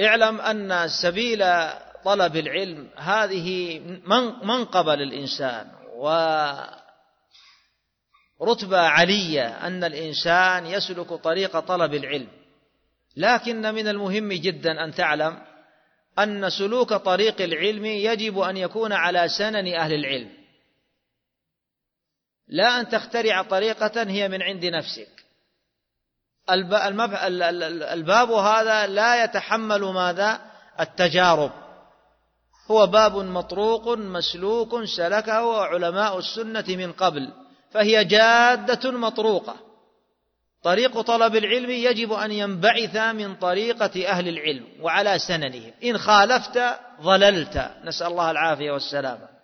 اعلم أن سبيل طلب العلم هذه منقبة للإنسان ورتبة علية أن الإنسان يسلك طريق طلب العلم. لكن من المهم جدا أن تعلم أن سلوك طريق العلم يجب أن يكون على سنن أهل العلم. لا أن تخترع طريقة هي من عند نفسك. الباب هذا لا يتحمل ماذا؟ التجارب. هو باب مطروق مسلوك سلكه علماء السنة من قبل فهي جادة مطروقة. طريق طلب العلم يجب أن ينبعث من طريقة أهل العلم وعلى سننهم. إن خالفت ضللت. نسأل الله العافية والسلامة.